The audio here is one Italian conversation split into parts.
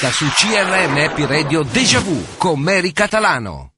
Su CRM Happy Radio Deja Vu con Mary Catalano.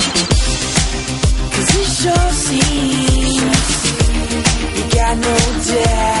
Cause it sure seems you got no doubt.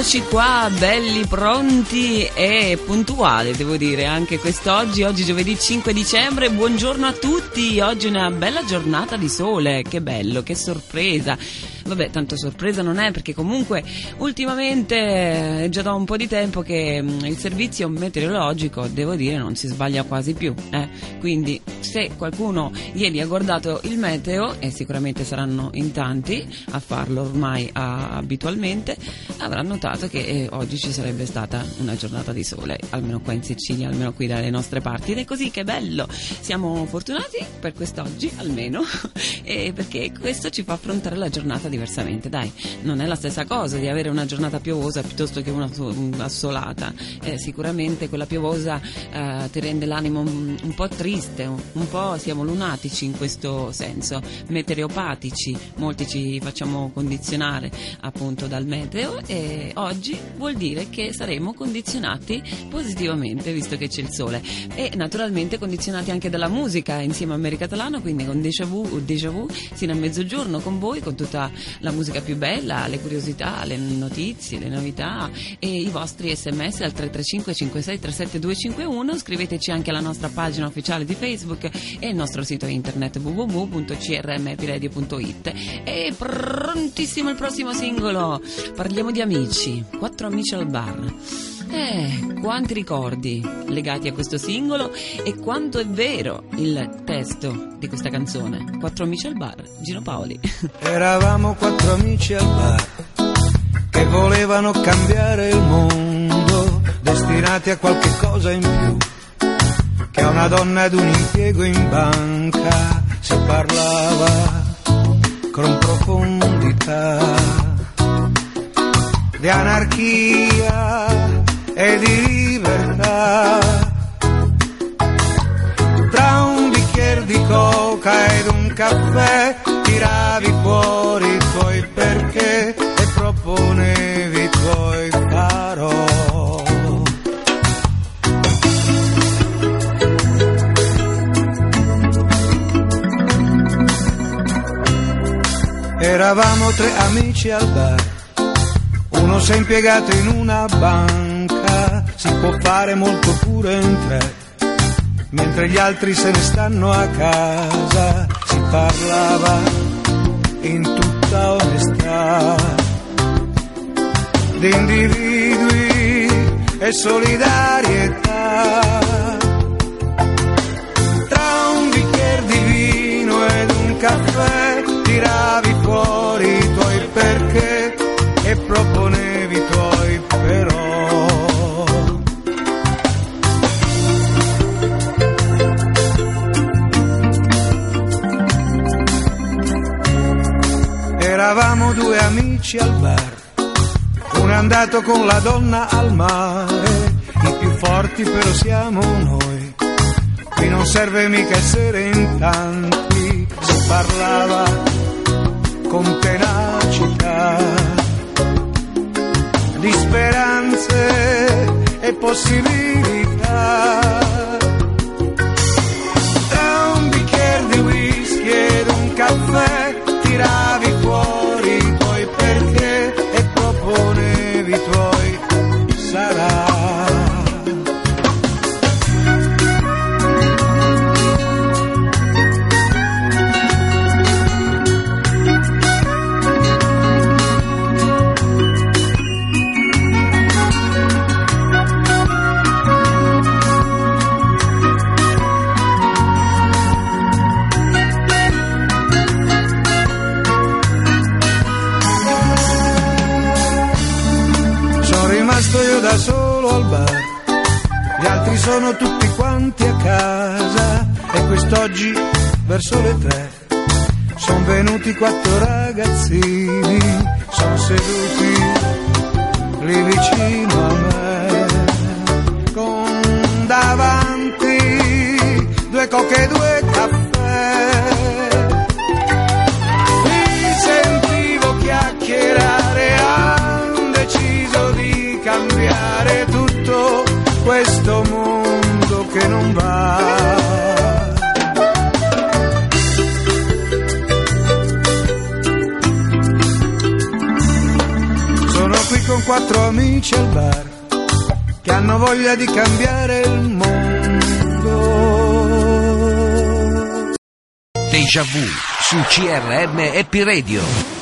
eccoci qua, belli, pronti e puntuali, devo dire, anche quest'oggi, oggi giovedì 5 dicembre, buongiorno a tutti, oggi è una bella giornata di sole, che bello, che sorpresa. Vabbè, tanto sorpresa non è perché comunque ultimamente è già da un po' di tempo che mm, il servizio meteorologico, devo dire, non si sbaglia quasi più. eh. Quindi se qualcuno ieri ha guardato il meteo, e sicuramente saranno in tanti a farlo ormai ah, abitualmente, avrà notato che eh, oggi ci sarebbe stata una giornata di sole, almeno qua in Sicilia, almeno qui dalle nostre parti. Ed è così che bello! Siamo fortunati per quest'oggi, almeno, perché questo ci fa affrontare la giornata diversamente. Dai, non è la stessa cosa di avere una giornata piovosa piuttosto che una so- assolata. Eh, sicuramente quella piovosa eh, ti rende l'animo un, un po' triste, un, un po' siamo lunatici in questo senso, meteoropatici, molti ci facciamo condizionare appunto dal meteo e oggi vuol dire che saremo condizionati positivamente visto che c'è il sole e naturalmente condizionati anche dalla musica insieme a Mary Catalano, quindi con Deja Vu, Deja Vu sino a mezzogiorno con voi con tutta la musica più bella, le curiosità, le notizie, le novità e i vostri sms al 335 56 37 251 scriveteci anche alla nostra pagina ufficiale di Facebook e il nostro sito internet www.crmpiradio.it e prontissimo il prossimo singolo parliamo di amici quattro amici al bar Eh, quanti ricordi legati a questo singolo e quanto è vero il testo di questa canzone. Quattro amici al bar, Gino Paoli. Eravamo quattro amici al bar che volevano cambiare il mondo, destinati a qualche cosa in più, che a una donna ed un impiego in banca si parlava con profondità di anarchia e di libertà. Tra un bicchiere di coca ed un caffè tiravi fuori i tuoi perché e proponevi i tuoi farò. Eravamo tre amici al bar, uno si è impiegato in una banca, si può fare molto pure in tre, mentre gli altri se ne stanno a casa, si parlava in tutta onestà di individui e solidarietà. Tra un bicchiere di vino ed un caffè tiravi fuori i tuoi perché e proponevi Due amici al bar, uno è andato con la donna al mare, i più forti però siamo noi. Qui non serve mica essere in tanti, si parlava con tenacità di speranze e possibilità. Tra un bicchiere di whisky ed un caffè tiravi al bar, gli altri sono tutti quanti a casa. E quest'oggi verso le tre sono venuti quattro ragazzini, sono seduti lì vicino a me, con davanti due coche e due caffè. Questo mondo che non va. Sono qui con quattro amici al bar che hanno voglia di cambiare il mondo. Deja vu su CRM Happy Radio.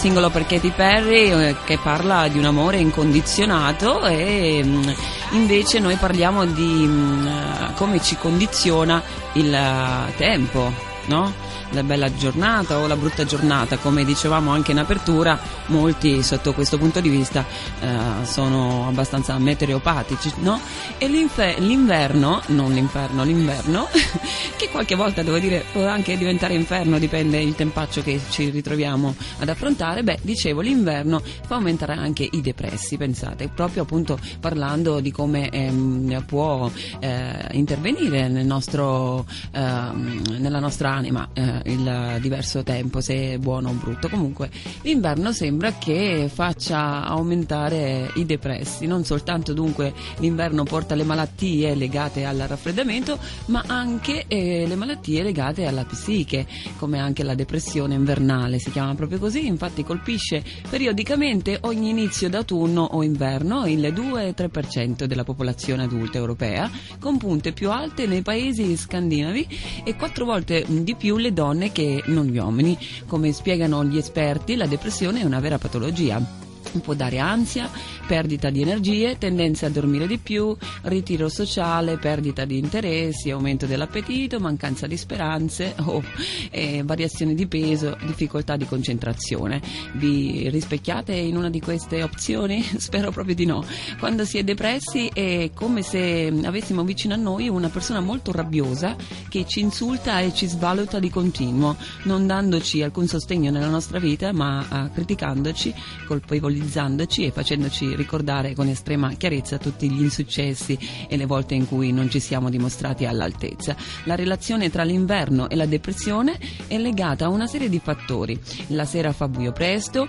Singolo per Katy Perry eh, che parla di un amore incondizionato e mm, invece noi parliamo di mm, come ci condiziona il eh, tempo, no? la bella giornata o la brutta giornata, come dicevamo anche in apertura, molti sotto questo punto di vista eh, sono abbastanza meteoropatici, no? E l'inverno, non l'inferno, l'inverno, che qualche volta devo dire può anche diventare inferno, dipende il tempaccio che ci ritroviamo ad affrontare, beh, dicevo, l'inverno fa aumentare anche i depressi, pensate, proprio appunto parlando di come ehm, può eh, intervenire nel nostro, ehm, nella nostra anima eh, il diverso tempo, se buono o brutto. Comunque l'inverno sembra che faccia aumentare i depressi, non soltanto dunque l'inverno porta le malattie legate al raffreddamento, ma anche eh, le malattie legate alla psiche, come anche la depressione invernale, si chiama proprio così, infatti colpisce periodicamente ogni inizio d'autunno o inverno il 2-3% della popolazione adulta europea, con punte più alte nei paesi scandinavi e quattro volte di più le donne che non gli uomini. Come spiegano gli esperti, la depressione è una vera patologia può dare ansia, perdita di energie, tendenza a dormire di più, ritiro sociale, perdita di interessi, aumento dell'appetito, mancanza di speranze o eh, variazioni di peso, difficoltà di concentrazione. Vi rispecchiate in una di queste opzioni? Spero proprio di no. Quando si è depressi è come se avessimo vicino a noi una persona molto rabbiosa che ci insulta e ci svaluta di continuo, non dandoci alcun sostegno nella nostra vita ma uh, criticandoci, colpevoli utilizzandoci e facendoci ricordare con estrema chiarezza tutti gli insuccessi e le volte in cui non ci siamo dimostrati all'altezza. La relazione tra l'inverno e la depressione è legata a una serie di fattori. La sera fa buio presto,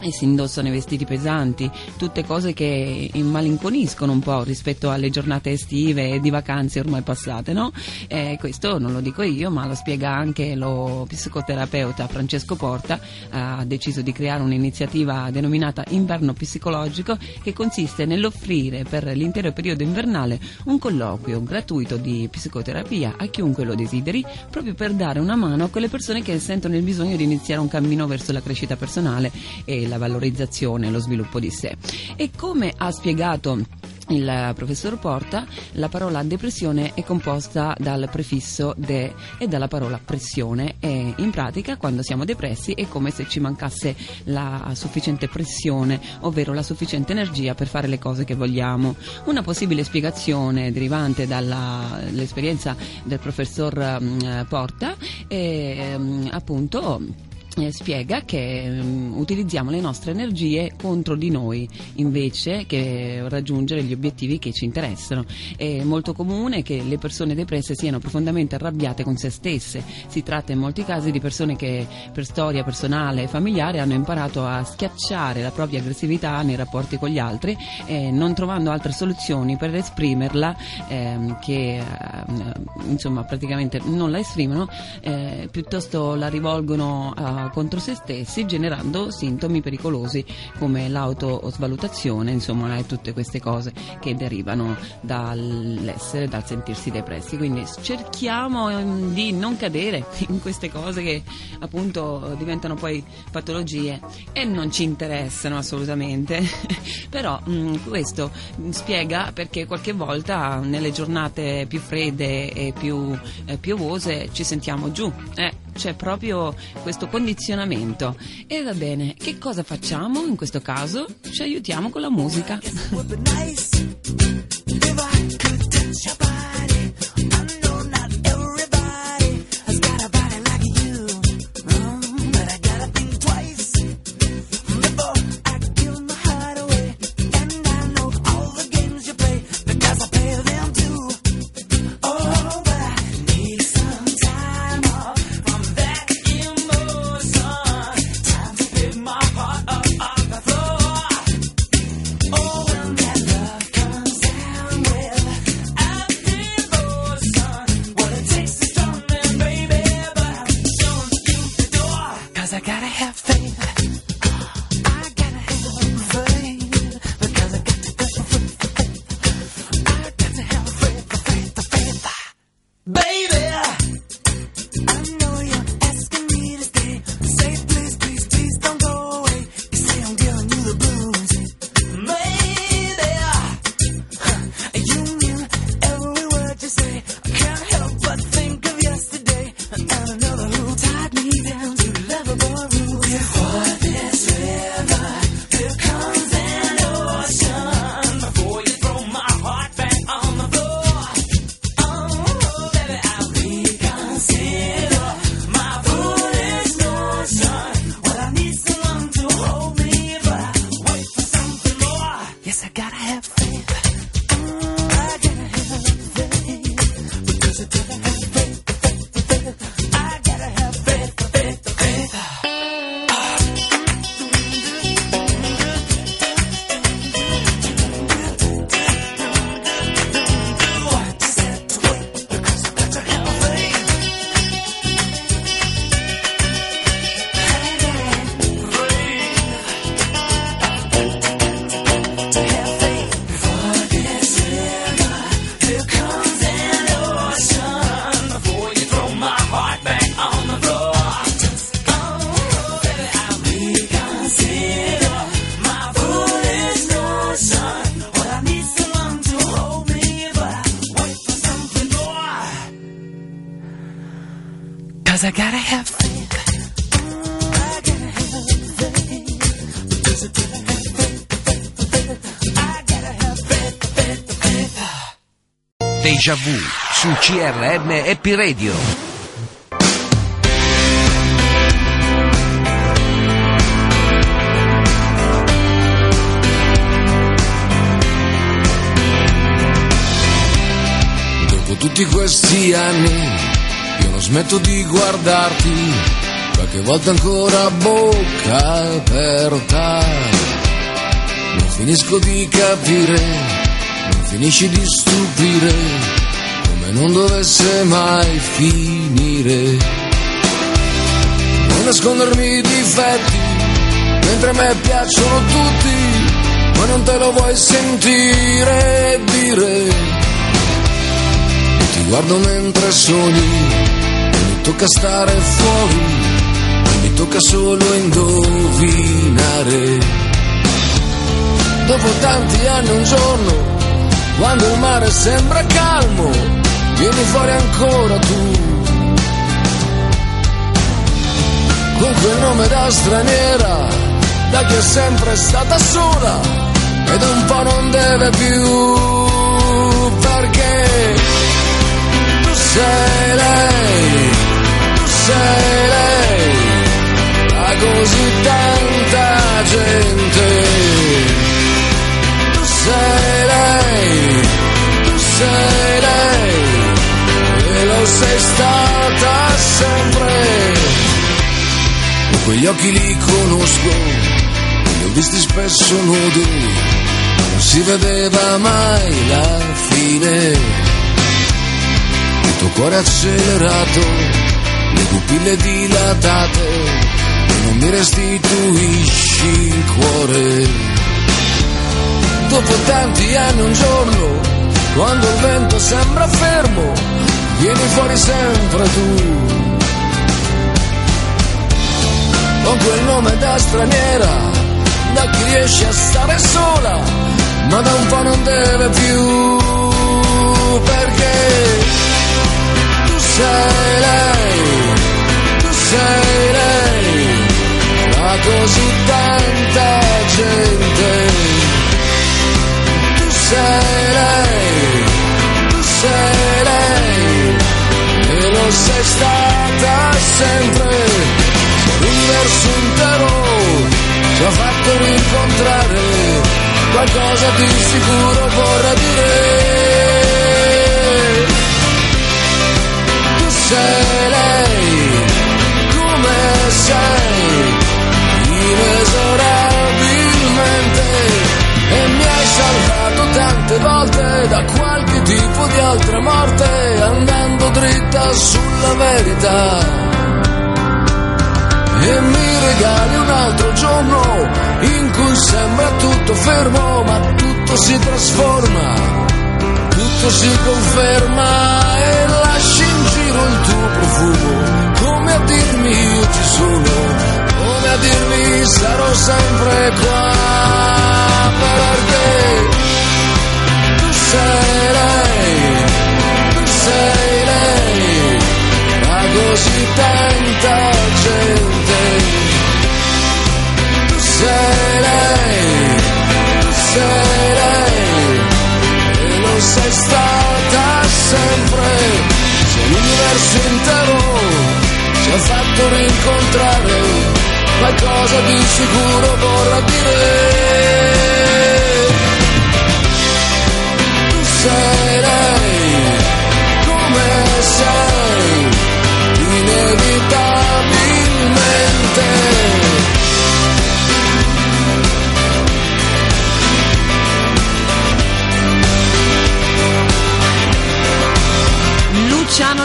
e si indossano i vestiti pesanti, tutte cose che immalinconiscono un po' rispetto alle giornate estive e di vacanze ormai passate, no? Eh, questo non lo dico io, ma lo spiega anche lo psicoterapeuta Francesco Porta, ha deciso di creare un'iniziativa denominata Inverno Psicologico che consiste nell'offrire per l'intero periodo invernale un colloquio gratuito di psicoterapia a chiunque lo desideri, proprio per dare una mano a quelle persone che sentono il bisogno di iniziare un cammino verso la crescita personale e la valorizzazione e lo sviluppo di sé. E come ha spiegato il professor Porta, la parola depressione è composta dal prefisso de e dalla parola pressione e in pratica quando siamo depressi è come se ci mancasse la sufficiente pressione, ovvero la sufficiente energia per fare le cose che vogliamo. Una possibile spiegazione derivante dall'esperienza del professor um, Porta è um, appunto spiega che um, utilizziamo le nostre energie contro di noi invece che raggiungere gli obiettivi che ci interessano. È molto comune che le persone depresse siano profondamente arrabbiate con se stesse. Si tratta in molti casi di persone che per storia personale e familiare hanno imparato a schiacciare la propria aggressività nei rapporti con gli altri eh, non trovando altre soluzioni per esprimerla ehm, che eh, insomma praticamente non la esprimono eh, piuttosto la rivolgono a contro se stessi generando sintomi pericolosi come l'autosvalutazione, insomma e tutte queste cose che derivano dall'essere, dal sentirsi depressi. Quindi cerchiamo ehm, di non cadere in queste cose che appunto diventano poi patologie e non ci interessano assolutamente. Però mh, mm, questo spiega perché qualche volta nelle giornate più fredde e più eh, piovose ci sentiamo giù. Eh, c'è proprio questo condizionamento. E va bene, che cosa facciamo in questo caso? Ci aiutiamo con la musica. Deja Vu su CRM Happy Radio. Dopo tutti questi anni io non smetto di guardarti, qualche volta ancora a bocca aperta. Non finisco di capire finisci di stupire come non dovesse mai finire. Non nascondermi i difetti, mentre a me piacciono tutti, ma non te lo vuoi sentire e dire. Ti guardo mentre sogni, mi tocca stare fuori, mi tocca solo indovinare. Dopo tanti anni un giorno quando il mare sembra calmo, vieni fuori ancora tu. Con quel nome da straniera, da che è sempre stata sola ed un po' non deve più perché tu sei lei, tu sei lei, a così tanta gente. Tu sei lei, tu sei lei sempre. E quegli occhi li conosco, li ho visti spesso nudi, non si vedeva mai la fine. Il tuo cuore accelerato, le pupille dilatate, non mi restituisci il cuore. Dopo tanti anni un giorno, quando il vento sembra fermo, vieni fuori sempre tu. Con quel nome da straniera, da chi riesce a stare sola, ma da un po' non deve più. Perché tu sei lei, tu sei lei, da così tanta gente sei lei, tu sei lei, lo sei stata sempre, l'universo intero ci ha fatto rincontrare, qualcosa di sicuro vorrà dire. Tu sei lei, di altra morte andando dritta sulla verità. E mi regali un altro giorno in cui sembra tutto fermo ma tutto si trasforma, tutto si conferma e lasci in giro il tuo profumo. Come a dirmi io ci sono come a dirmi sarò sempre qua fatto rincontrare qualcosa di sicuro vorrà dire. Sei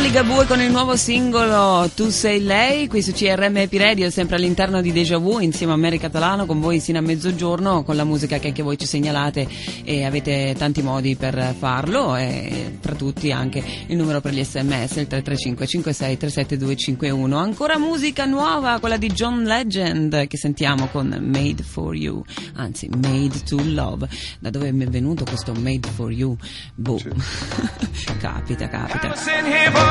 Ligabue con il nuovo singolo Tu sei lei, qui su CRM Happy Radio, sempre all'interno di Deja Vu, insieme a Mary Catalano, con voi sino a mezzogiorno, con la musica che anche voi ci segnalate e avete tanti modi per farlo, e tra tutti anche il numero per gli sms, il 335 56 37251. Ancora musica nuova, quella di John Legend, che sentiamo con Made for You, anzi Made to Love. Da dove mi è venuto questo Made for You? Boh, capita, capita.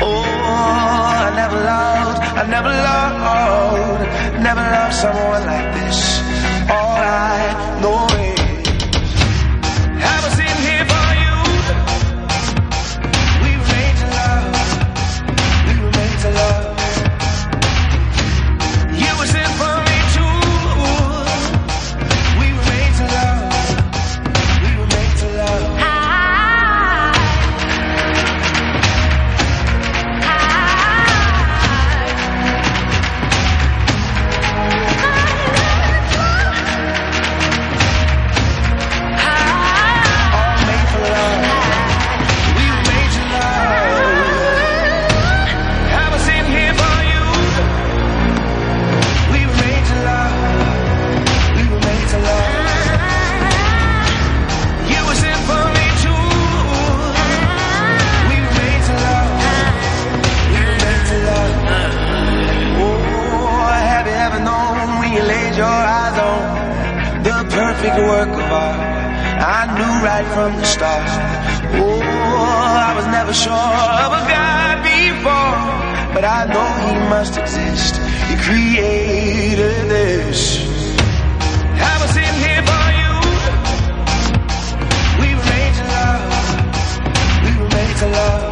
Oh, I never loved, I never loved, never loved someone like this. All I know is, I knew right from the start. Oh, I was never sure of a God before, but I know He must exist. He created this. I was in here for you. We were made to love. We were made to love.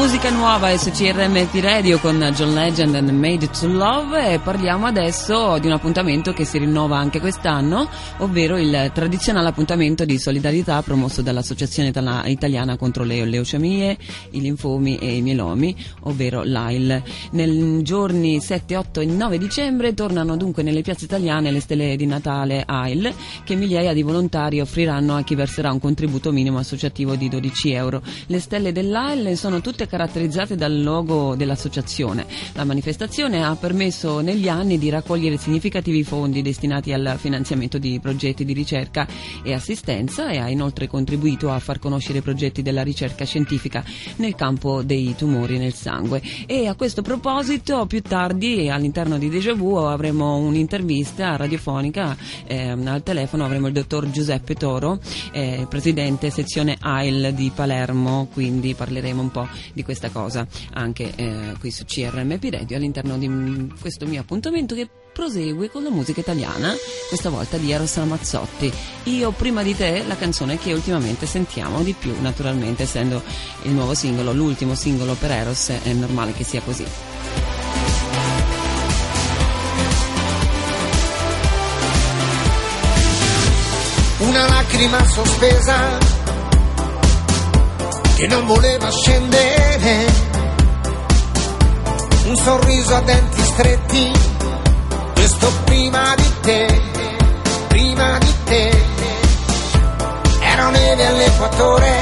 Musica nuova su CRMP Radio con John Legend and Made to Love e parliamo adesso di un appuntamento che si rinnova anche quest'anno, ovvero il tradizionale appuntamento di solidarietà promosso dall'Associazione Italiana contro le leucemie, i linfomi e i mielomi, ovvero l'AIL. Nei giorni 7, 8 e 9 dicembre tornano dunque nelle piazze italiane le stelle di Natale AIL che migliaia di volontari offriranno a chi verserà un contributo minimo associativo di 12 euro. Le stelle dell'AIL sono tutte caratterizzate dal logo dell'associazione. La manifestazione ha permesso negli anni di raccogliere significativi fondi destinati al finanziamento di progetti di ricerca e assistenza e ha inoltre contribuito a far conoscere progetti della ricerca scientifica nel campo dei tumori nel sangue. E a questo proposito, più tardi all'interno di Deja Vu avremo un'intervista radiofonica eh, al telefono, avremo il dottor Giuseppe Toro, eh, presidente sezione AIL di Palermo, quindi parleremo un po' di questa cosa anche eh, qui su CRMP Radio all'interno di mm, questo mio appuntamento che prosegue con la musica italiana, questa volta di Eros Ramazzotti. Io prima di te, la canzone che ultimamente sentiamo di più, naturalmente essendo il nuovo singolo, l'ultimo singolo per Eros, è normale che sia così. una lacrima sospesa che non voleva scendere, un sorriso a denti stretti, questo prima di te, prima di te, ero neve all'equatore,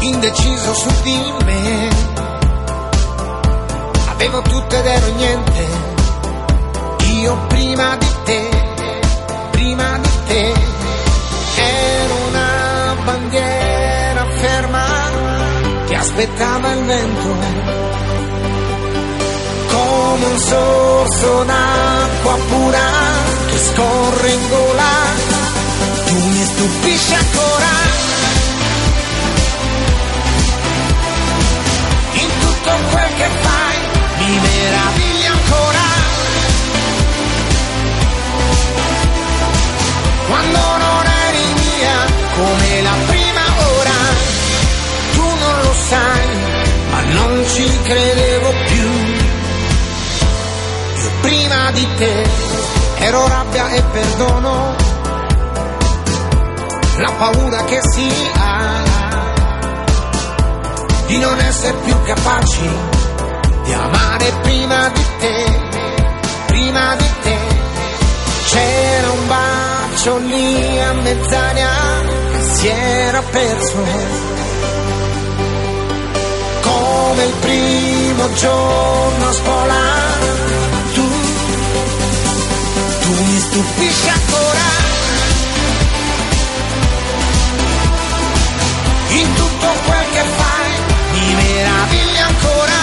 indeciso su di me, avevo tutto ed ero niente, io prima di te prima di te. Ero una bandiera aspettava il vento. Come un sorso d'acqua pura che scorre in gola tu mi stupisci ancora. In tutto quel che fai mi meraviglia ancora. Quando non eri mia come la prima non ci credevo più. Io prima di te ero rabbia e perdono, la paura che si ha di non essere più capaci di amare prima di te, prima di te. C'era un bacio lì a mezz'aria che si era perso. Come il primo giorno a scuola. Tu, tu mi stupisci ancora. In tutto quel che fai mi meraviglia ancora.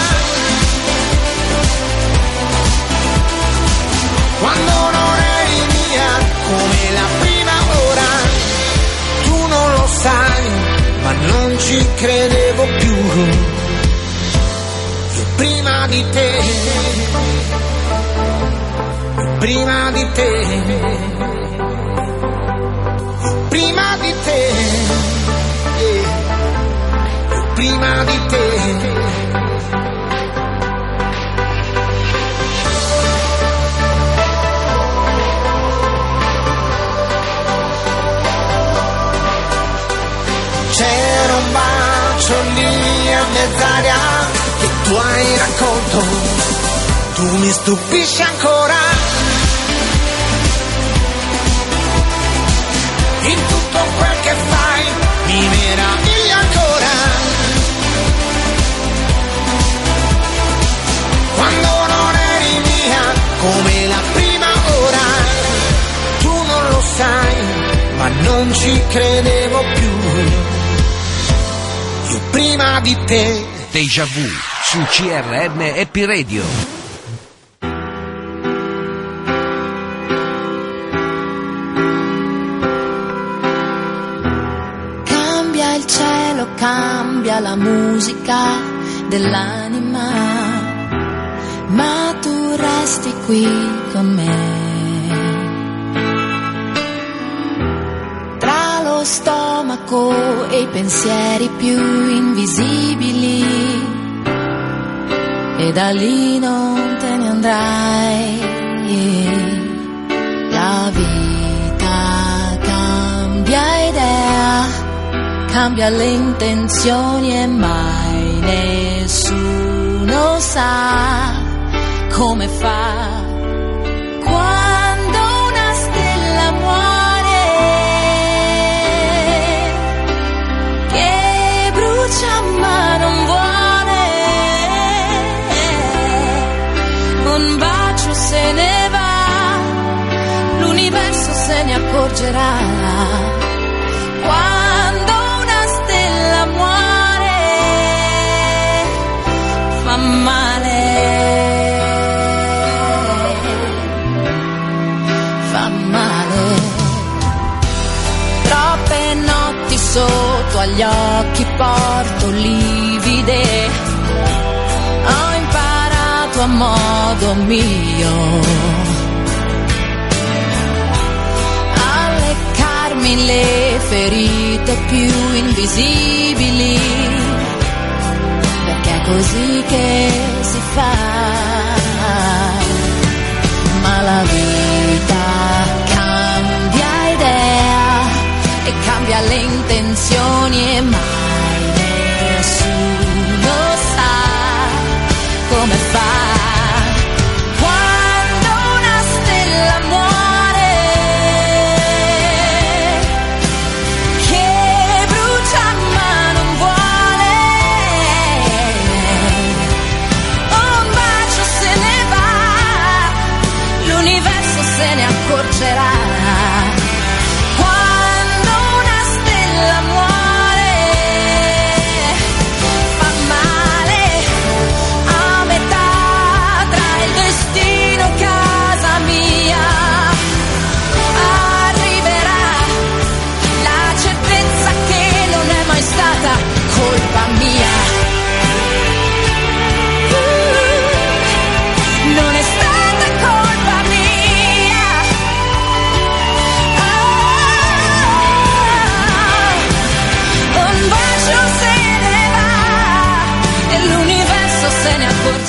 Quando non eri mia come la prima ora, tu non lo sai, ma non ci credevo prima di te, prima di te, prima di te. C'era un bacio lì a mezz'aria che tu hai raccolto. Tu mi stupisci ancora. Come la prima ora. Tu non lo sai, ma non ci credevo più. Io prima di te. Deja vu su CRM Happy Radio. Cambia il cielo, cambia la musica dell'anima, resti qui con me. Tra lo stomaco e i pensieri più invisibili, e da lì non te ne andrai. La vita cambia idea, cambia le intenzioni e mai nessuno sa come fa. Quando una stella muore, che brucia ma non vuole, un bacio se ne va, l'universo se ne accorgerà. A modo mio. a leccarmi le ferite più invisibili, perché è così che si fa. Ma la vita cambia idea e cambia le intenzioni e mai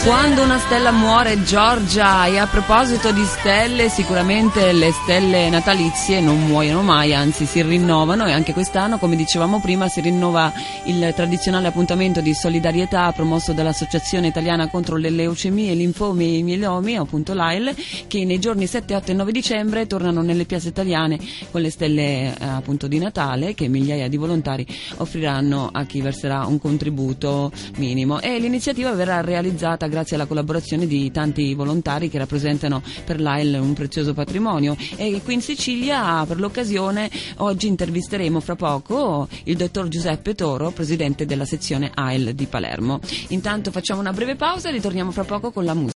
Quando una stella muore, Giorgia, e a proposito di stelle, sicuramente le stelle natalizie non muoiono mai, anzi si rinnovano e anche quest'anno, come dicevamo prima, si rinnova il tradizionale appuntamento di solidarietà promosso dall'Associazione Italiana contro le leucemie, linfomi e i mielomi, appunto l'AIL, che nei giorni 7, 8 e 9 dicembre tornano nelle piazze italiane con le stelle eh, appunto di Natale che migliaia di volontari offriranno a chi verserà un contributo minimo. E l'iniziativa verrà realizzata grazie alla collaborazione di tanti volontari che rappresentano per l'AIL un prezioso patrimonio e qui in Sicilia per l'occasione oggi intervisteremo fra poco il dottor Giuseppe Toro, presidente della sezione AIL di Palermo. Intanto facciamo una breve pausa e ritorniamo fra poco con la musica.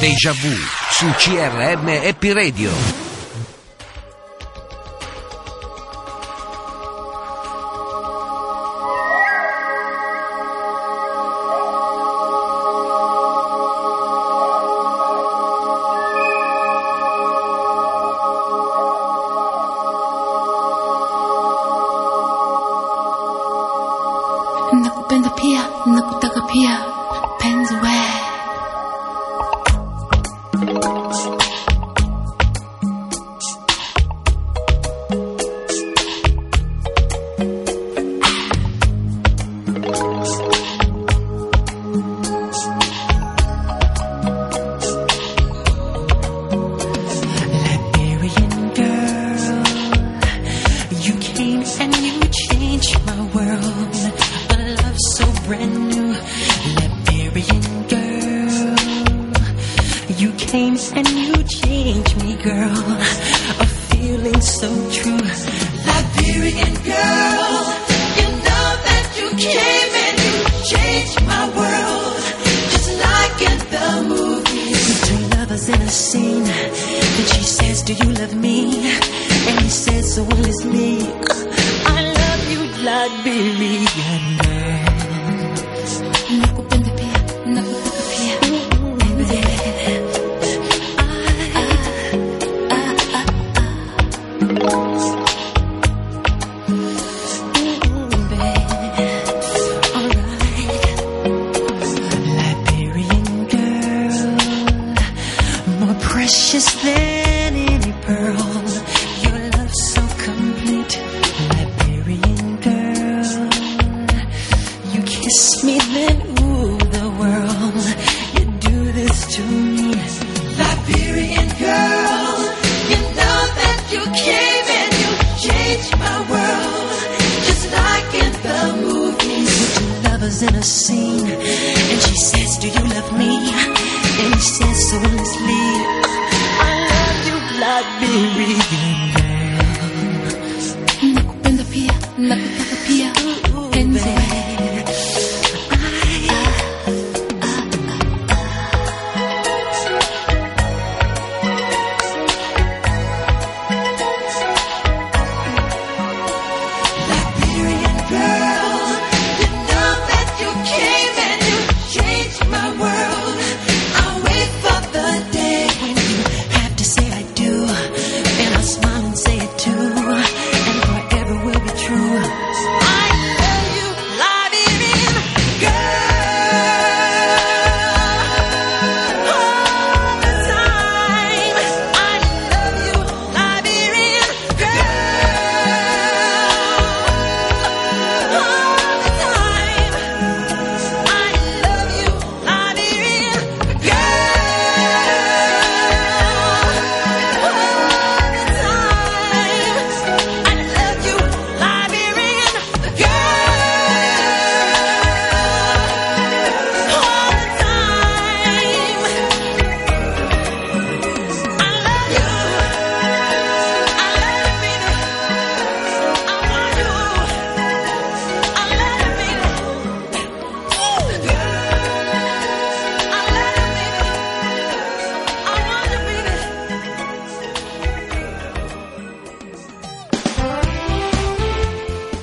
Deja vu su CRM Happy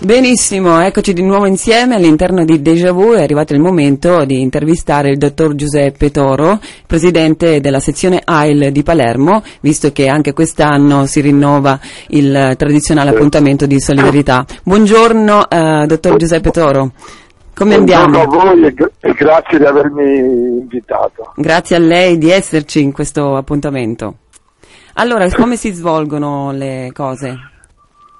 Benissimo, eccoci di nuovo insieme all'interno di Deja Vu. È arrivato il momento di intervistare il dottor Giuseppe Toro, presidente della sezione AIL di Palermo, visto che anche quest'anno si rinnova il tradizionale appuntamento di solidarietà. Buongiorno, eh, dottor Giuseppe Toro. Come andiamo? Buongiorno a voi e, gra- e grazie di avermi invitato. Grazie a lei di esserci in questo appuntamento. Allora, come si svolgono le cose?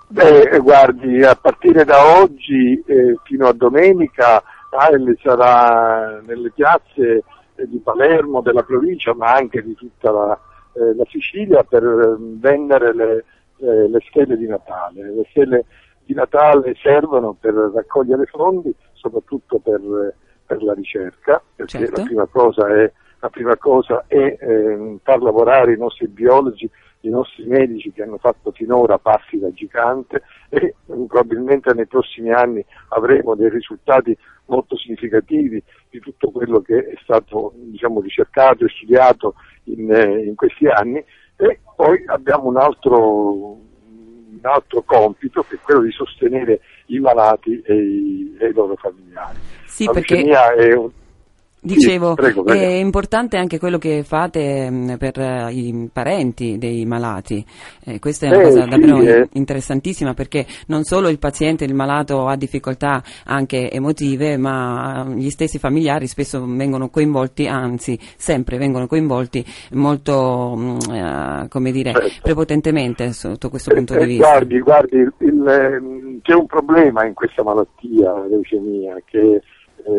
Beh, guardi, a partire da oggi eh, fino a domenica AIL sarà nelle piazze eh, di Palermo, della provincia, ma anche di tutta la, eh, la Sicilia per eh, vendere le, eh, le stelle di Natale. Le stelle di Natale servono per raccogliere fondi, soprattutto per, eh, per la ricerca, perché Certo. la prima cosa è, la prima cosa è ehm, far lavorare i nostri biologi i nostri medici che hanno fatto finora passi da gigante e eh, probabilmente nei prossimi anni avremo dei risultati molto significativi di tutto quello che è stato diciamo, ricercato e studiato in, eh, in questi anni e poi abbiamo un altro, un altro compito che è quello di sostenere i malati e i, e i loro familiari. Sì, la perché- è un, Dicevo, prego, prego. è importante anche quello che fate mh, per eh, i parenti dei malati. Eh, questa è una Eh, cosa sì, davvero eh. interessantissima perché non solo il paziente, il malato ha difficoltà anche emotive, ma eh, gli stessi familiari spesso vengono coinvolti, anzi sempre vengono coinvolti molto, eh, come dire, Certo. prepotentemente sotto questo punto di vista. Guardi, guardi, il- il, c'è un problema in questa malattia, la leucemia, che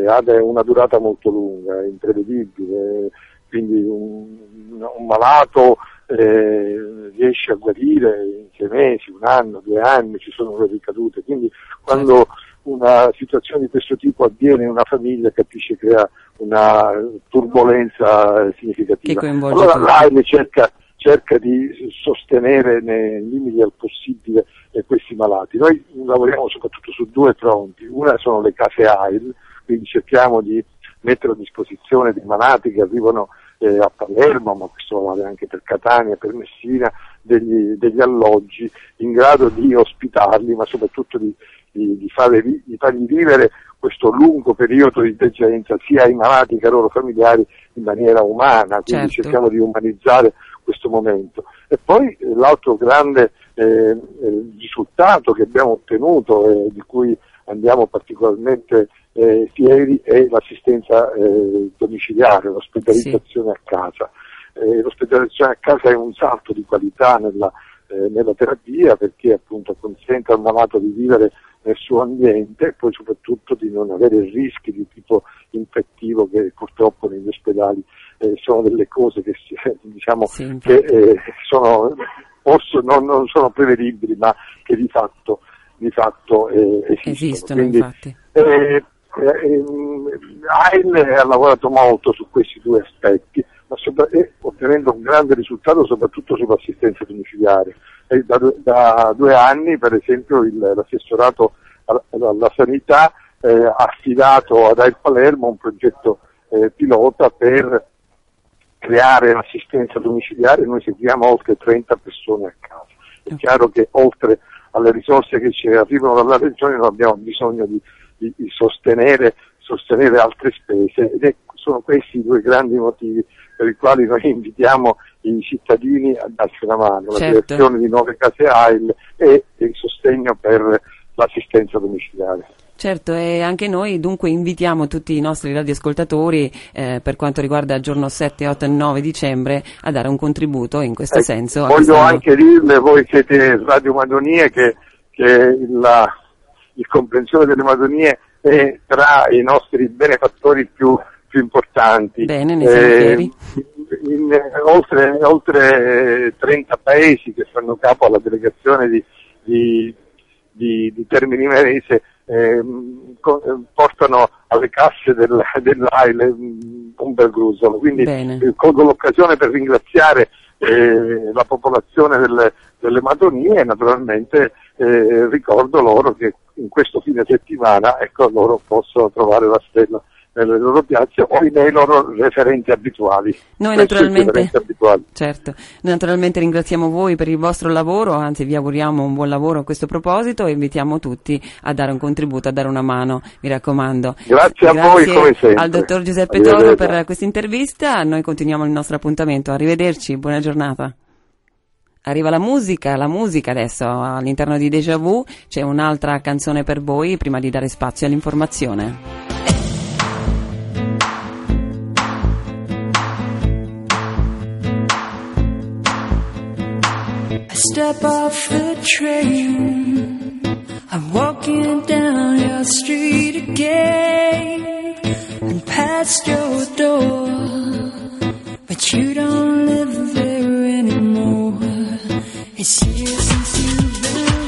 ha de- una durata molto lunga, imprevedibile, quindi un, un malato eh, riesce a guarire in sei mesi, un anno, due anni, ci sono le ricadute, quindi quando una situazione di questo tipo avviene in una famiglia capisce crea una turbolenza eh, significativa. Che allora l'AILE cerca, cerca di sostenere nei limiti del possibile eh, questi malati. Noi lavoriamo soprattutto su due fronti, una sono le case AIL, quindi cerchiamo di mettere a disposizione dei malati che arrivano eh, a Palermo, ma questo vale anche per Catania, per Messina, degli, degli alloggi in grado di ospitarli, ma soprattutto di, di, di, fare, di fargli vivere questo lungo periodo di degenza sia ai malati che ai loro familiari in maniera umana, quindi Certo. cerchiamo di umanizzare questo momento. E poi eh, l'altro grande eh, eh, risultato che abbiamo ottenuto e di cui andiamo particolarmente eh, fieri è l'assistenza eh, domiciliare, l'ospedalizzazione a casa. Eh, l'ospedalizzazione a casa è un salto di qualità nella, eh, nella terapia perché appunto consente al malato di vivere nel suo ambiente e poi soprattutto di non avere rischi di tipo infettivo che purtroppo negli ospedali eh, sono delle cose che, si- diciamo, che eh, sono, possono- non, non sono prevedibili ma che di fatto, di fatto eh, esistono. Esistono, Quindi, infatti. eh, eh, ehm, ha lavorato molto su questi due aspetti, ma sopra- ottenendo un grande risultato soprattutto sull'assistenza domiciliare. Da, da due anni, per esempio, il- l'assessorato alla, sanità eh, ha affidato ad AIL Palermo un progetto eh, pilota per creare l'assistenza domiciliare, noi seguiamo oltre 30 persone a casa. È chiaro che oltre alle risorse che ci arrivano dalla regione noi abbiamo bisogno di, di- di sostenere, sostenere altre spese ed è- sono questi i due grandi motivi per i quali noi invitiamo i cittadini a darci una mano, la Certo. creazione di nuove case AIL e il sostegno per l'assistenza domiciliare. Certo, e anche noi dunque invitiamo tutti i nostri radioascoltatori eh, per quanto riguarda il giorno 7, 8 e 9 dicembre a dare un contributo in questo senso. a Ecco, Voglio anche dirle, voi siete Radio Madonie, che, che il, la- il comprensione delle Madonie è tra i nostri benefattori più, più importanti. Bene, ne siamo Eh, in, eh, oltre, oltre eh, 30 paesi che fanno capo alla delegazione di, di, di, Termini Imerese co- eh, portano alle casse del, dell'AIL mm, un bel gruzolo. Quindi eh, colgo l'occasione per ringraziare eh, la popolazione delle, delle Madonie e naturalmente eh, ricordo loro che in questo fine settimana ecco, loro possono trovare la stella nelle loro piazze o nei loro referenti abituali. Noi naturalmente, abituali. certo, noi naturalmente ringraziamo voi per il vostro lavoro, anzi vi auguriamo un buon lavoro a questo proposito e invitiamo tutti a dare un contributo, a dare una mano, mi raccomando. Grazie a voi come sempre. al dottor Giuseppe. Toro per questa intervista, noi continuiamo il nostro appuntamento, arrivederci, buona giornata. Arriva la musica, la musica adesso all'interno di Deja Vu c'è un'altra canzone per voi prima di dare spazio all'informazione. Step off the train. I'm walking down your street again and past your door. But you don't live there anymore. It's years since you've been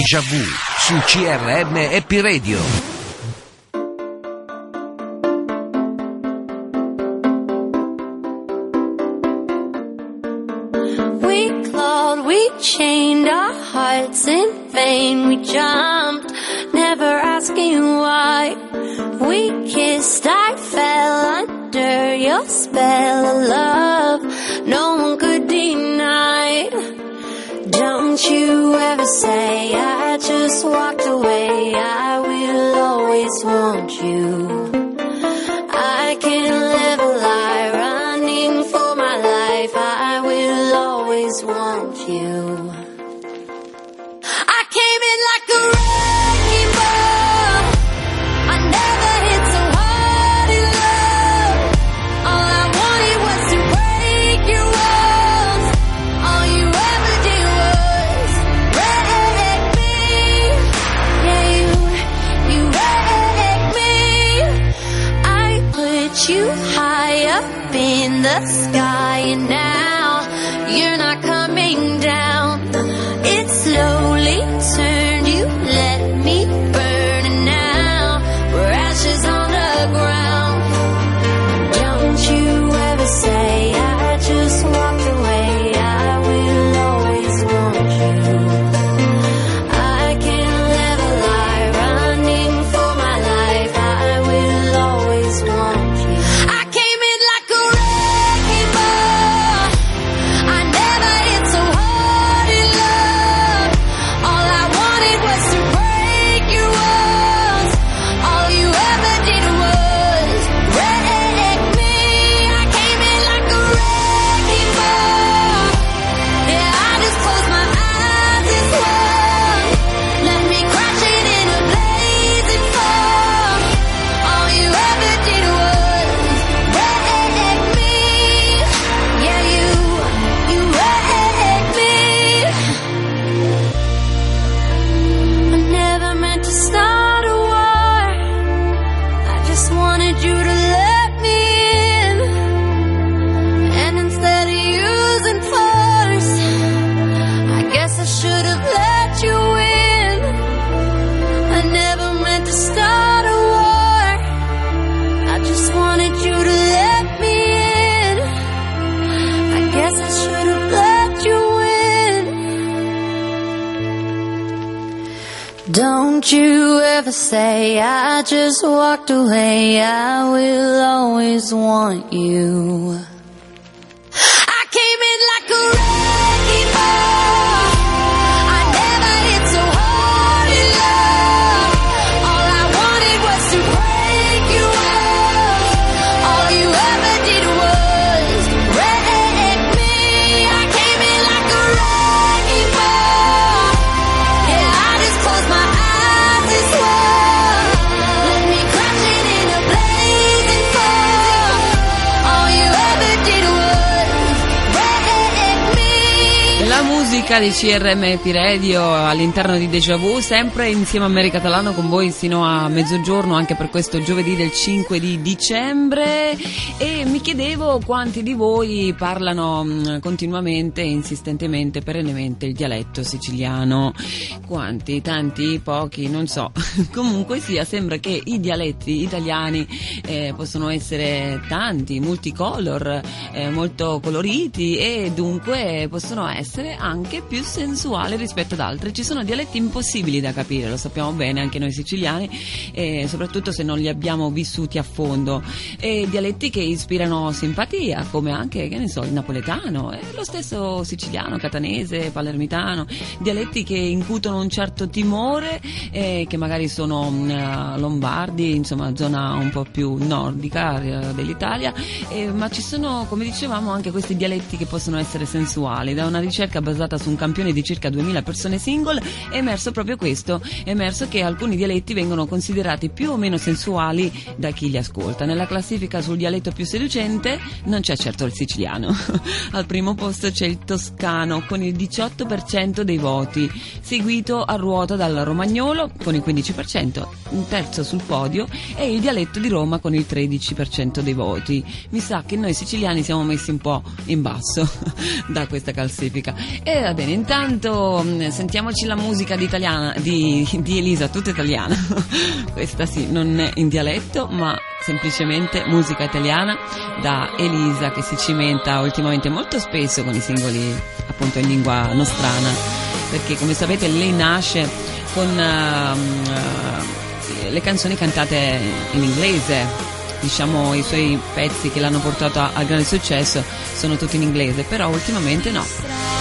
Deja Vu su CRM Happy Radio. chained our hearts in vain. We jumped, never asking why. We kissed, I fell under your spell of love. No one could deny. Don't you ever say I just walked away. I will always want you. I can't. Wanted you to Don't you ever say I just walked away. I will always want you. La musica di CRM Happy Radio all'interno di Deja Vu, sempre insieme a Mary Catalano con voi sino a mezzogiorno anche per questo giovedì del 5 di dicembre e mi chiedevo quanti di voi parlano mh, continuamente, insistentemente, perennemente il dialetto siciliano. Quanti? Tanti? Pochi? Non so. Comunque sia, sembra che i dialetti italiani eh, possono essere tanti, multicolor, eh, molto coloriti e dunque possono essere anche più sensuali rispetto ad altri. Ci sono dialetti impossibili da capire, lo sappiamo bene anche noi siciliani, eh, soprattutto se non li abbiamo vissuti a fondo. E dialetti che ispirano simpatia, come anche, che ne so, il napoletano, e lo stesso siciliano, catanese, palermitano, dialetti che incutono un certo timore, eh, che magari sono mh, lombardi, insomma, zona un po' più nordica eh, dell'Italia, eh, ma ci sono, come dicevamo, anche questi dialetti che possono essere sensuali. Da una ricerca basata su un campione di circa 2000 persone single è emerso proprio questo, è emerso che alcuni dialetti vengono considerati più o meno sensuali da chi li ascolta. Nella classifica sul dialetto più seducente non c'è certo il siciliano. Al primo posto c'è il toscano con il 18% dei voti, seguito a ruota dal romagnolo con il 15%, un terzo sul podio e il dialetto di Roma con il 13% dei voti. Mi sa che noi siciliani siamo messi un po' in basso da questa classifica. E bene, intanto mh, sentiamoci la musica di, italiana, di, di Elisa, tutta italiana. Questa sì, non è in dialetto, ma semplicemente musica italiana da Elisa che si cimenta ultimamente molto spesso con i singoli appunto in lingua nostrana. Perché come sapete lei nasce con ehm, eh, le canzoni cantate in inglese. Diciamo i suoi pezzi che l'hanno portato al grande successo sono tutti in inglese però ultimamente no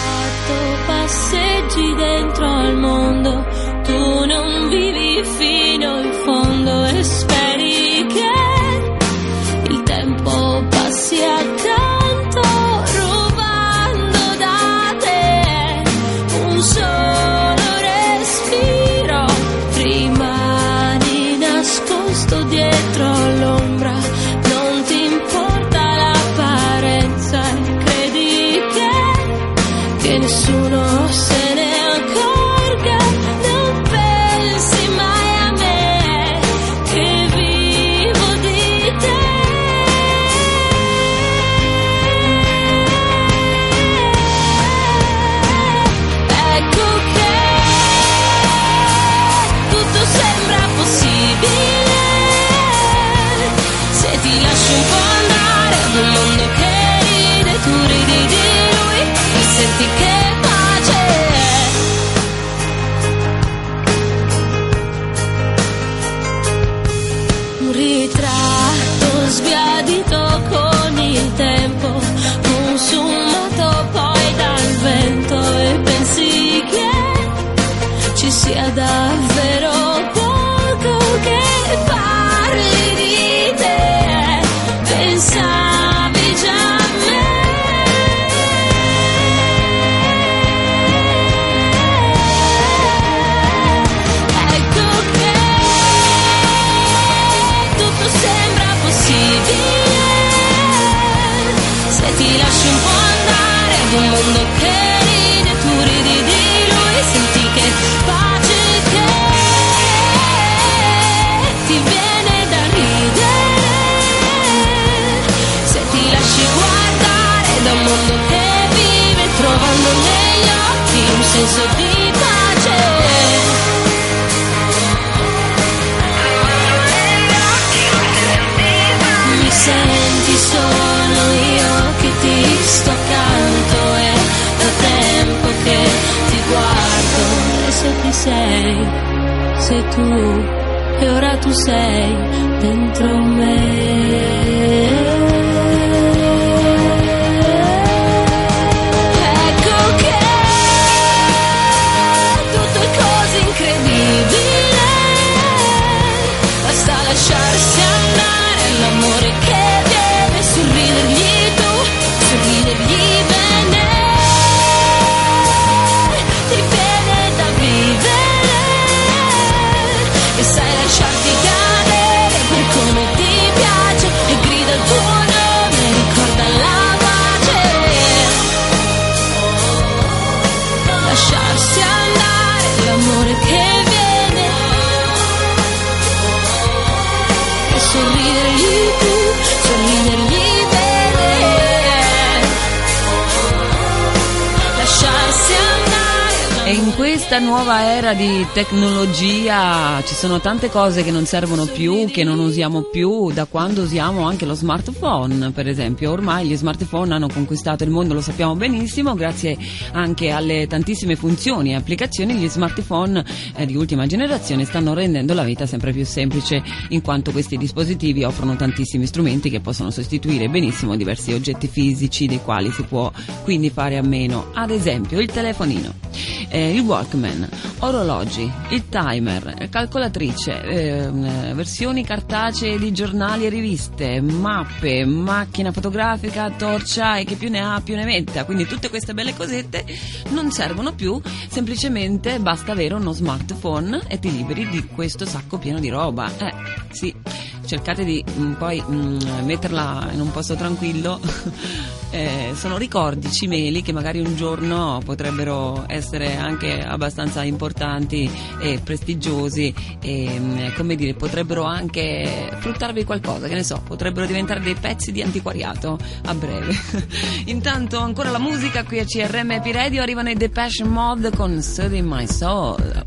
Tu passeggi dentro al mondo, tu non vivi fino in fondo e speri tu e ora tu sei dentro me. Questa nuova era di tecnologia ci sono tante cose che non servono più, che non usiamo più da quando usiamo anche lo smartphone, per esempio. Ormai gli smartphone hanno conquistato il mondo, lo sappiamo benissimo, grazie anche alle tantissime funzioni e applicazioni, gli smartphone eh, di ultima generazione stanno rendendo la vita sempre più semplice in quanto questi dispositivi offrono tantissimi strumenti che possono sostituire benissimo diversi oggetti fisici dei quali si può quindi fare a meno. Ad esempio il telefonino eh, il Walkman, orologi, il timer, calcolatrice, eh, versioni cartacee di giornali e riviste, mappe, macchina fotografica, torcia e che più ne ha più ne metta. Quindi tutte queste belle cosette non servono più, semplicemente basta avere uno smartphone e ti liberi di questo sacco pieno di roba. Eh, sì, cercate di mm, poi mm, metterla in un posto tranquillo. Eh, sono ricordi cimeli che magari un giorno potrebbero essere anche abbastanza importanti e prestigiosi e mm, come dire potrebbero anche fruttarvi qualcosa che ne so potrebbero diventare dei pezzi di antiquariato a breve. Intanto ancora la musica qui a CRM Happy Radio arrivano i Depeche Mod con Soothing My Soul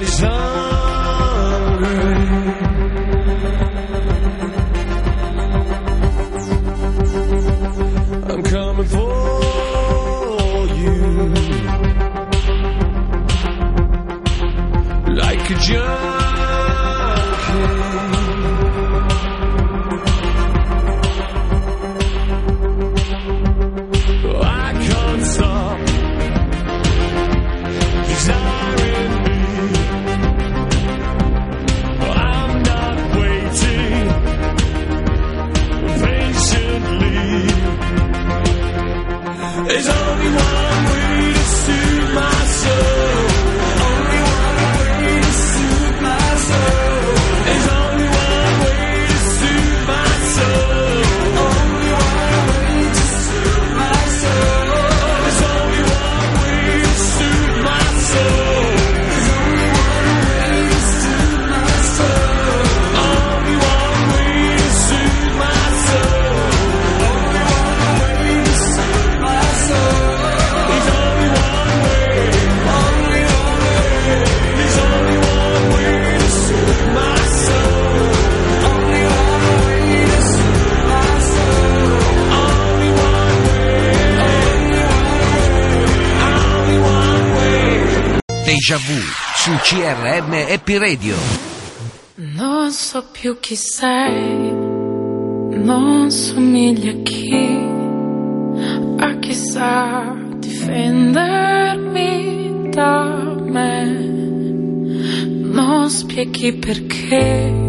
horizonte. Déjà Vu su CRM Happy Radio. Non so più chi sei, non somiglia a chi, a chi sa difendermi da me. Non spieghi perché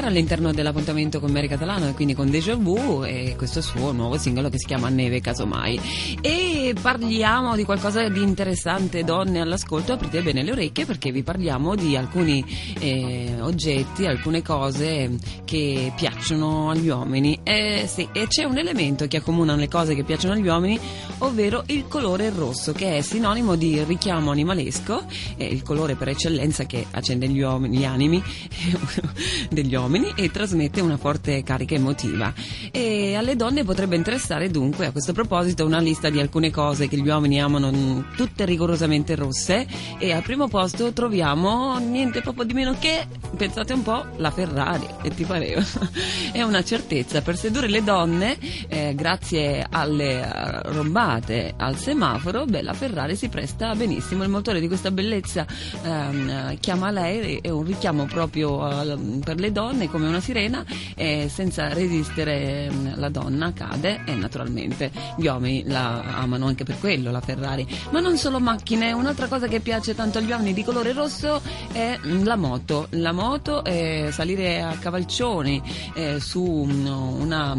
mancare all'interno dell'appuntamento con Mary Catalano e quindi con Deja Vu e questo suo nuovo singolo che si chiama Neve Casomai. E parliamo di qualcosa di interessante, donne all'ascolto, aprite bene le orecchie perché vi parliamo di alcuni eh, oggetti, alcune cose che piacciono agli uomini. E, sì, e c'è un elemento che accomuna le cose che piacciono agli uomini, ovvero il colore rosso, che è sinonimo di richiamo animalesco, è il colore per eccellenza che accende gli, uomini, gli animi degli uomini e trasmette una forte carica emotiva. E alle donne potrebbe interessare dunque a questo proposito una lista di alcune cose che gli uomini amano tutte rigorosamente rosse e al primo posto troviamo niente proprio di meno che, pensate un po', la Ferrari, e ti pareva? è una certezza, per sedurre le donne, eh, grazie alle eh, rombate al semaforo, beh, la Ferrari si presta benissimo, il motore di questa bellezza. Ehm, chiama lei, è un richiamo proprio al- per le donne come una sirena e senza resistere ehm, la donna cade e naturalmente gli uomini la amano anche per quello la Ferrari. Ma non solo macchine un'altra cosa che piace tanto agli uomini di colore rosso è mm, la moto. La moto è salire a cavalcioni eh, su mm, una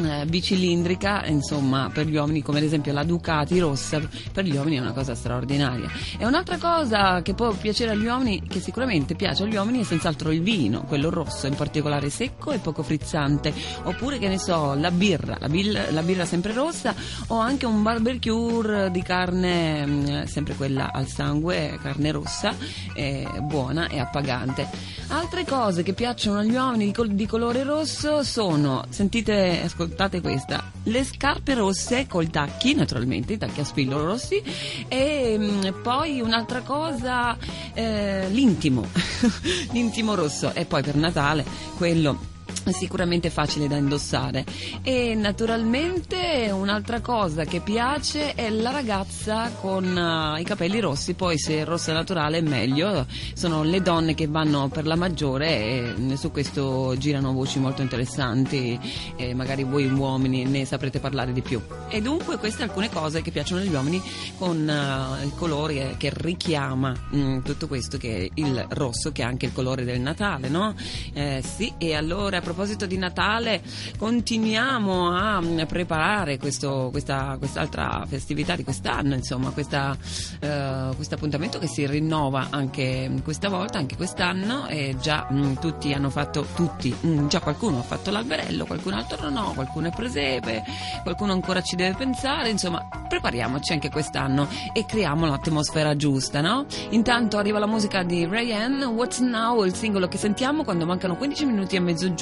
eh, bicilindrica, insomma, per gli uomini, come ad esempio la Ducati rossa, per gli uomini è una cosa straordinaria. E un'altra cosa che può piacere agli uomini, che sicuramente piace agli uomini, è senz'altro il vino, quello rosso, in particolare secco e poco frizzante, oppure che ne so, la birra, la, bil- la birra sempre rossa, o anche un barbecue di carne, mm, sempre quella al sangue, carne rossa, eh, buona e appagante. Altre cose che piacciono agli uomini di, col- di colore rosso sono, sentite, ascoltate questa, le scarpe rosse col tacchi, naturalmente, i tacchi a spillo rossi, e mm, poi un'altra cosa, eh, l'intimo, l'intimo rosso, e poi per Natale quello sicuramente facile da indossare. E naturalmente un'altra cosa che piace è la ragazza con eh, i capelli rossi poi se rossa naturale è meglio. Sono le donne che vanno per la maggiore e mm, su questo girano voci molto interessanti e magari voi uomini ne saprete parlare di più. E dunque queste alcune cose che piacciono agli uomini con eh, il colore che richiama mm, tutto questo che è il rosso che è anche il colore del Natale no? Eh, sì e allora proposito di Natale continuiamo a mm, preparare questo, questa, quest'altra festività di quest'anno insomma questa, eh, questo appuntamento che si rinnova anche questa volta anche quest'anno e già mm, tutti hanno fatto tutti mm, già qualcuno ha fatto l'alberello qualcun altro no qualcuno è presepe qualcuno ancora ci deve pensare insomma prepariamoci anche quest'anno e creiamo l'atmosfera giusta no? intanto arriva la musica di Rayanne What's Now il singolo che sentiamo quando mancano 15 minuti a mezzogiorno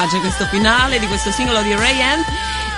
piace questo finale di questo singolo di Ray Ann.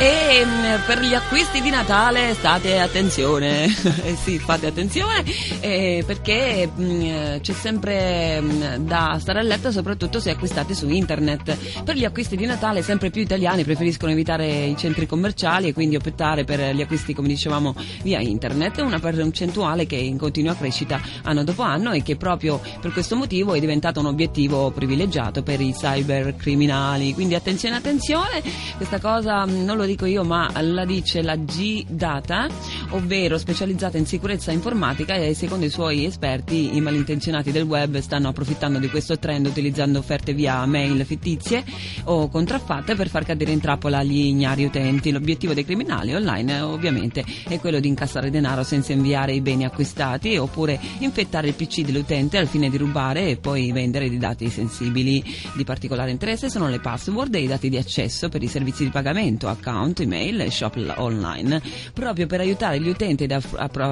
E mm, per gli acquisti di Natale state attenzione, eh sì, fate attenzione eh, perché mm, eh, c'è sempre mm, da stare allerta soprattutto se acquistate su internet. Per gli acquisti di Natale sempre più italiani preferiscono evitare i centri commerciali e quindi optare per gli acquisti come dicevamo via internet, una percentuale che è in continua crescita anno dopo anno e che proprio per questo motivo è diventato un obiettivo privilegiato per i cybercriminali. Quindi attenzione, attenzione, questa cosa mm, non lo dico io ma la dice la G-Data, ovvero specializzata in sicurezza informatica e secondo i suoi esperti i malintenzionati del web stanno approfittando di questo trend utilizzando offerte via mail fittizie o contraffatte per far cadere in trappola gli ignari utenti. L'obiettivo dei criminali online ovviamente è quello di incassare denaro senza inviare i beni acquistati oppure infettare il PC dell'utente al fine di rubare e poi vendere dei dati sensibili. Di particolare interesse sono le password e i dati di accesso per i servizi di pagamento, account, email e shop online. Proprio per aiutare gli utenti ad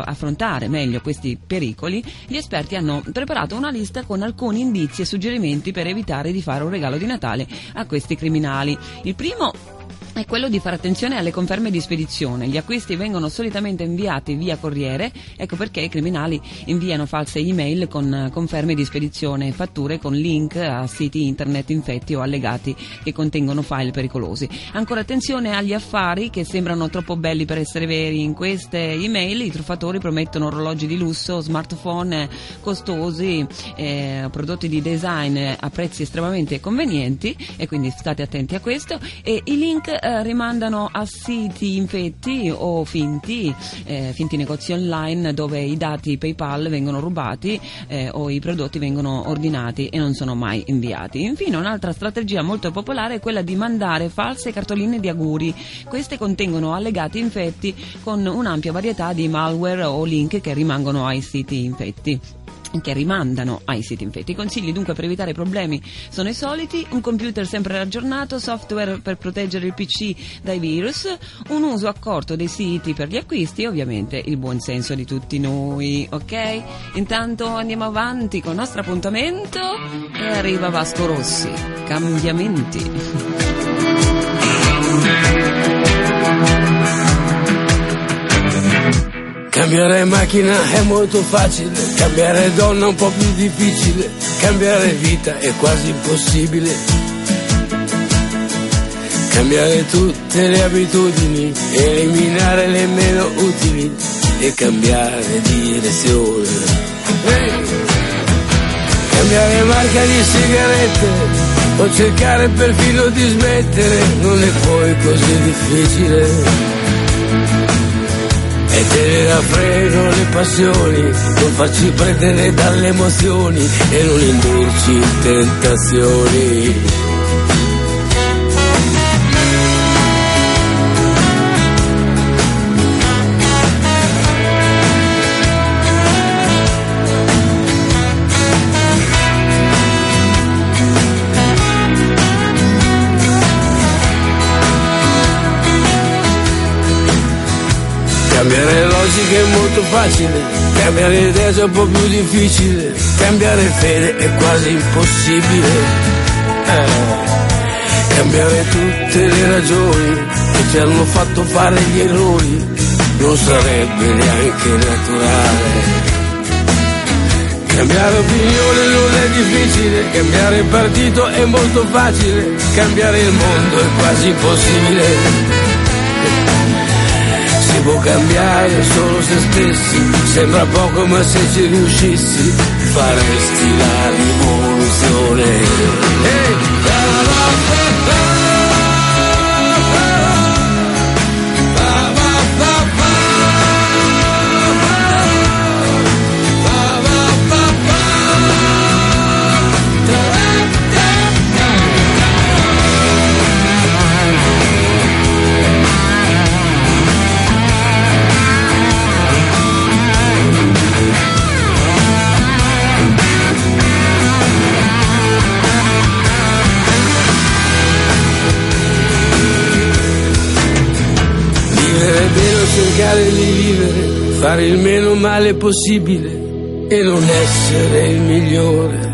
affrontare meglio questi pericoli, gli esperti hanno preparato una lista con alcuni indizi e suggerimenti per evitare di fare un regalo di Natale a questi criminali. Il primo è quello di fare attenzione alle conferme di spedizione. Gli acquisti vengono solitamente inviati via corriere, ecco perché i criminali inviano false email con eh, conferme di spedizione e fatture con link a siti internet infetti o allegati che contengono file pericolosi. Ancora attenzione agli affari che sembrano troppo belli per essere veri. In queste email i truffatori promettono orologi di lusso, smartphone costosi, eh, prodotti di design a prezzi estremamente convenienti e quindi state attenti a questo e i link eh, rimandano a siti infetti o finti, eh, finti negozi online dove i dati PayPal vengono rubati eh, o i prodotti vengono ordinati e non sono mai inviati. Infine un'altra strategia molto popolare è quella di mandare false cartoline di auguri. Queste contengono allegati infetti con un'ampia varietà di malware o link che rimangono ai siti infetti che rimandano ai siti infetti. I consigli dunque per evitare problemi sono i soliti, un computer sempre aggiornato, software per proteggere il PC dai virus, un uso accorto dei siti per gli acquisti e ovviamente il buon senso di tutti noi, ok? Intanto andiamo avanti con il nostro appuntamento e arriva Vasco Rossi, cambiamenti. Cambiare macchina è molto facile, cambiare donna è un po' più difficile, cambiare vita è quasi impossibile. Cambiare tutte le abitudini, eliminare le meno utili e cambiare direzione. Ehi! Cambiare marca di sigarette o cercare perfino di smettere non è poi così difficile. E tenere a freno le passioni, non farci prendere dalle emozioni e non indurci in tentazioni. Cambiare logica è molto facile, cambiare idea è un po' più difficile, cambiare fede è quasi impossibile. Eh. Cambiare tutte le ragioni che ci hanno fatto fare gli errori non sarebbe neanche naturale. Cambiare opinione non è difficile, cambiare partito è molto facile, cambiare il mondo è quasi impossibile. Può cambiare solo se stessi, sembra poco ma se ci riuscissi faresti la rivoluzione. Ehi, fare il meno male possibile e non essere il migliore.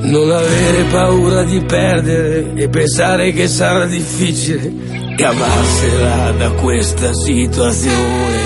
Non avere paura di perdere e pensare che sarà difficile cavarsela da questa situazione.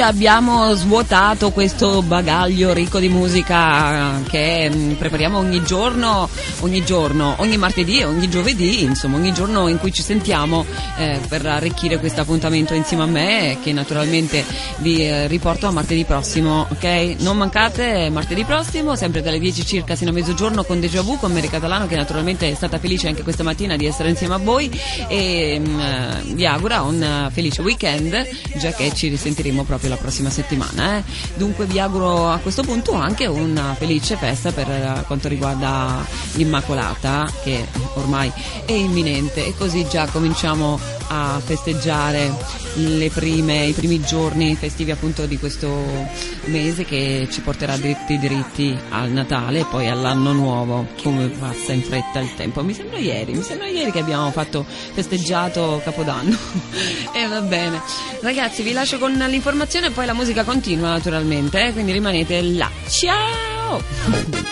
Abbiamo svuotato questo bagaglio ricco di musica che mm, prepariamo ogni giorno, ogni giorno, ogni martedì e ogni giovedì, insomma ogni giorno in cui ci sentiamo eh, per arricchire questo appuntamento insieme a me che naturalmente vi eh, riporto a martedì prossimo, ok? Non mancate martedì prossimo, sempre dalle 10 circa sino a mezzogiorno con Deja Vu, con Mary Catalano che naturalmente è stata felice anche questa mattina di essere insieme a voi e mm, eh, vi augura un eh, felice weekend, già che ci risentiremo proprio la prossima settimana. eh. Dunque vi auguro a questo punto anche una felice festa per eh, quanto riguarda l'Immacolata, che ormai è imminente e così già cominciamo a festeggiare prime, i primi giorni festivi appunto di questo mese che ci porterà dritti dritti al Natale e poi all'anno nuovo. Come passa in fretta il tempo. Mi sembra ieri, mi sembra ieri che abbiamo fatto festeggiato Capodanno. e va bene. Ragazzi, vi lascio con l'informazione e poi la musica continua naturalmente, eh, quindi rimanete là. Ciao!